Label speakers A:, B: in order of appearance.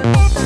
A: Thank you.